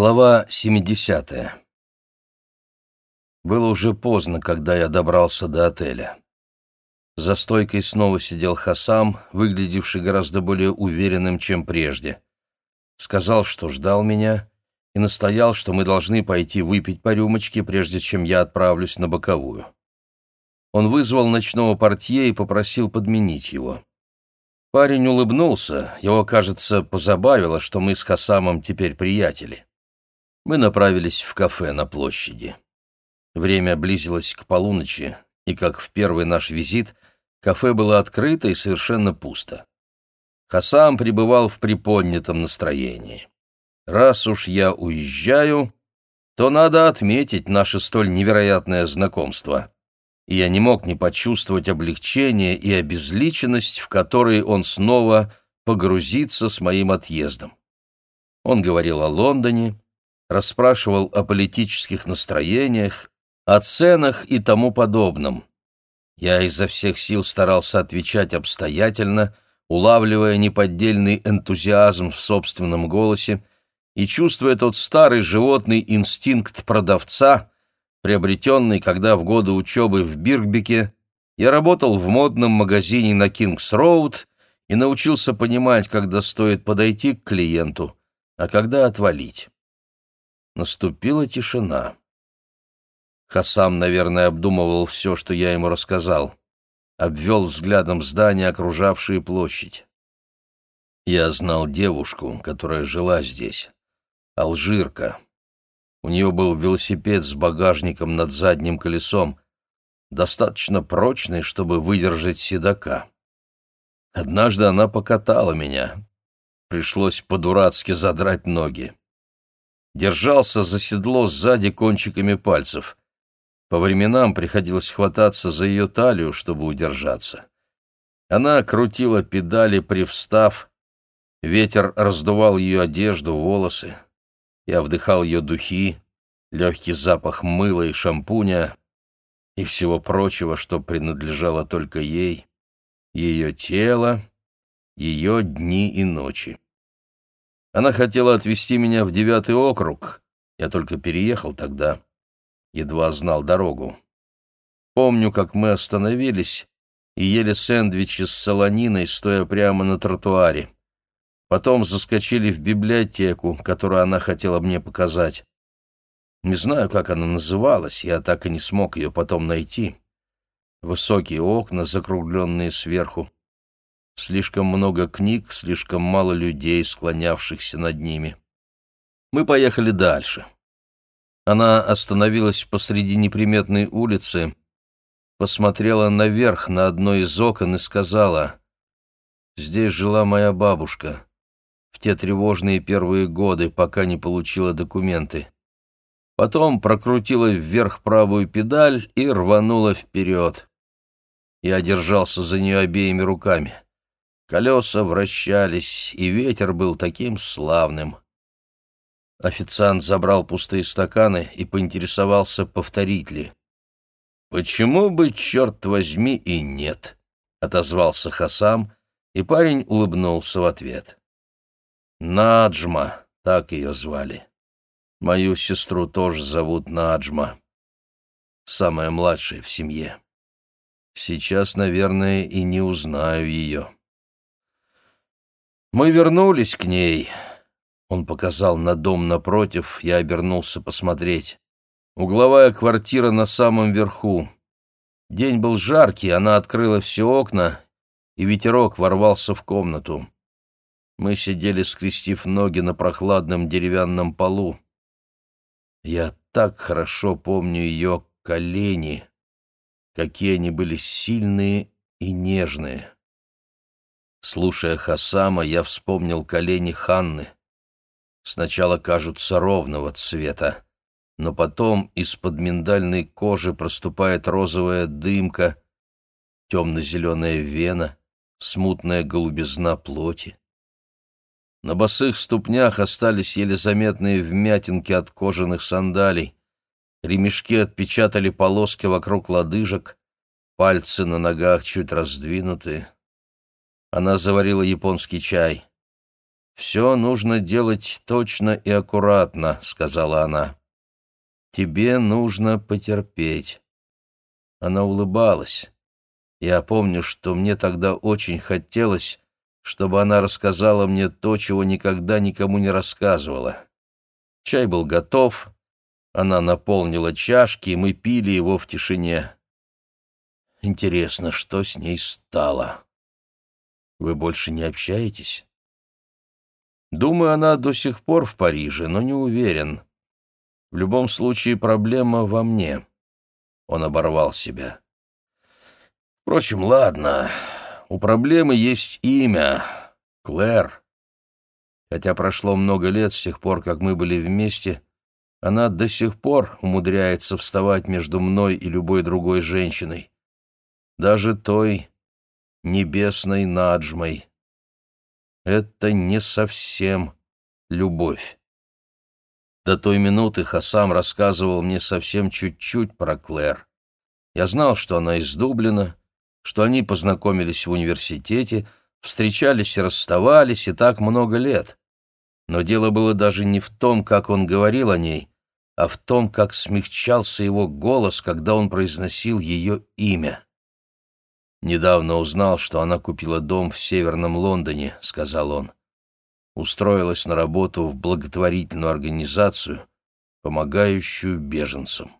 Глава 70. Было уже поздно, когда я добрался до отеля. За стойкой снова сидел Хасам, выглядевший гораздо более уверенным, чем прежде. Сказал, что ждал меня, и настоял, что мы должны пойти выпить по рюмочке, прежде чем я отправлюсь на боковую. Он вызвал ночного портье и попросил подменить его. Парень улыбнулся, его, кажется, позабавило, что мы с Хасамом теперь приятели. Мы направились в кафе на площади. Время близилось к полуночи, и, как в первый наш визит, кафе было открыто и совершенно пусто. Хасам пребывал в приподнятом настроении. «Раз уж я уезжаю, то надо отметить наше столь невероятное знакомство». И я не мог не почувствовать облегчение и обезличенность, в которые он снова погрузится с моим отъездом. Он говорил о Лондоне, расспрашивал о политических настроениях, о ценах и тому подобном. Я изо всех сил старался отвечать обстоятельно, улавливая неподдельный энтузиазм в собственном голосе и чувствуя тот старый животный инстинкт продавца, приобретенный, когда в годы учебы в Биргбеке я работал в модном магазине на Кингс-Роуд и научился понимать, когда стоит подойти к клиенту, а когда отвалить. Наступила тишина. Хасам, наверное, обдумывал все, что я ему рассказал. Обвел взглядом здания, окружавшие площадь. Я знал девушку, которая жила здесь. Алжирка. У нее был велосипед с багажником над задним колесом, достаточно прочный, чтобы выдержать седока. Однажды она покатала меня. Пришлось по-дурацки задрать ноги держался за седло сзади кончиками пальцев. По временам приходилось хвататься за ее талию, чтобы удержаться. Она крутила педали, привстав. Ветер раздувал ее одежду, волосы. Я вдыхал ее духи, легкий запах мыла и шампуня и всего прочего, что принадлежало только ей, ее тело, ее дни и ночи. Она хотела отвезти меня в девятый округ. Я только переехал тогда. Едва знал дорогу. Помню, как мы остановились и ели сэндвичи с солониной, стоя прямо на тротуаре. Потом заскочили в библиотеку, которую она хотела мне показать. Не знаю, как она называлась, я так и не смог ее потом найти. Высокие окна, закругленные сверху. Слишком много книг, слишком мало людей, склонявшихся над ними. Мы поехали дальше. Она остановилась посреди неприметной улицы, посмотрела наверх на одно из окон и сказала, «Здесь жила моя бабушка в те тревожные первые годы, пока не получила документы. Потом прокрутила вверх правую педаль и рванула вперед. Я держался за нее обеими руками». Колеса вращались, и ветер был таким славным. Официант забрал пустые стаканы и поинтересовался, повторить ли. «Почему бы, черт возьми, и нет?» — отозвался Хасам, и парень улыбнулся в ответ. «Наджма», — так ее звали. Мою сестру тоже зовут Наджма. Самая младшая в семье. Сейчас, наверное, и не узнаю ее. Мы вернулись к ней. Он показал на дом напротив, я обернулся посмотреть. Угловая квартира на самом верху. День был жаркий, она открыла все окна, и ветерок ворвался в комнату. Мы сидели, скрестив ноги на прохладном деревянном полу. Я так хорошо помню ее колени, какие они были сильные и нежные. Слушая Хасама, я вспомнил колени Ханны. Сначала кажутся ровного цвета, но потом из-под миндальной кожи проступает розовая дымка, темно-зеленая вена, смутная голубизна плоти. На босых ступнях остались еле заметные вмятинки от кожаных сандалий. Ремешки отпечатали полоски вокруг лодыжек, пальцы на ногах чуть раздвинуты. Она заварила японский чай. «Все нужно делать точно и аккуратно», — сказала она. «Тебе нужно потерпеть». Она улыбалась. Я помню, что мне тогда очень хотелось, чтобы она рассказала мне то, чего никогда никому не рассказывала. Чай был готов, она наполнила чашки, и мы пили его в тишине. Интересно, что с ней стало? Вы больше не общаетесь? Думаю, она до сих пор в Париже, но не уверен. В любом случае проблема во мне. Он оборвал себя. Впрочем, ладно. У проблемы есть имя — Клэр. Хотя прошло много лет с тех пор, как мы были вместе, она до сих пор умудряется вставать между мной и любой другой женщиной. Даже той небесной наджмой. Это не совсем любовь. До той минуты Хасам рассказывал мне совсем чуть-чуть про Клэр. Я знал, что она из Дублина, что они познакомились в университете, встречались и расставались, и так много лет. Но дело было даже не в том, как он говорил о ней, а в том, как смягчался его голос, когда он произносил ее имя. «Недавно узнал, что она купила дом в Северном Лондоне», — сказал он. «Устроилась на работу в благотворительную организацию, помогающую беженцам».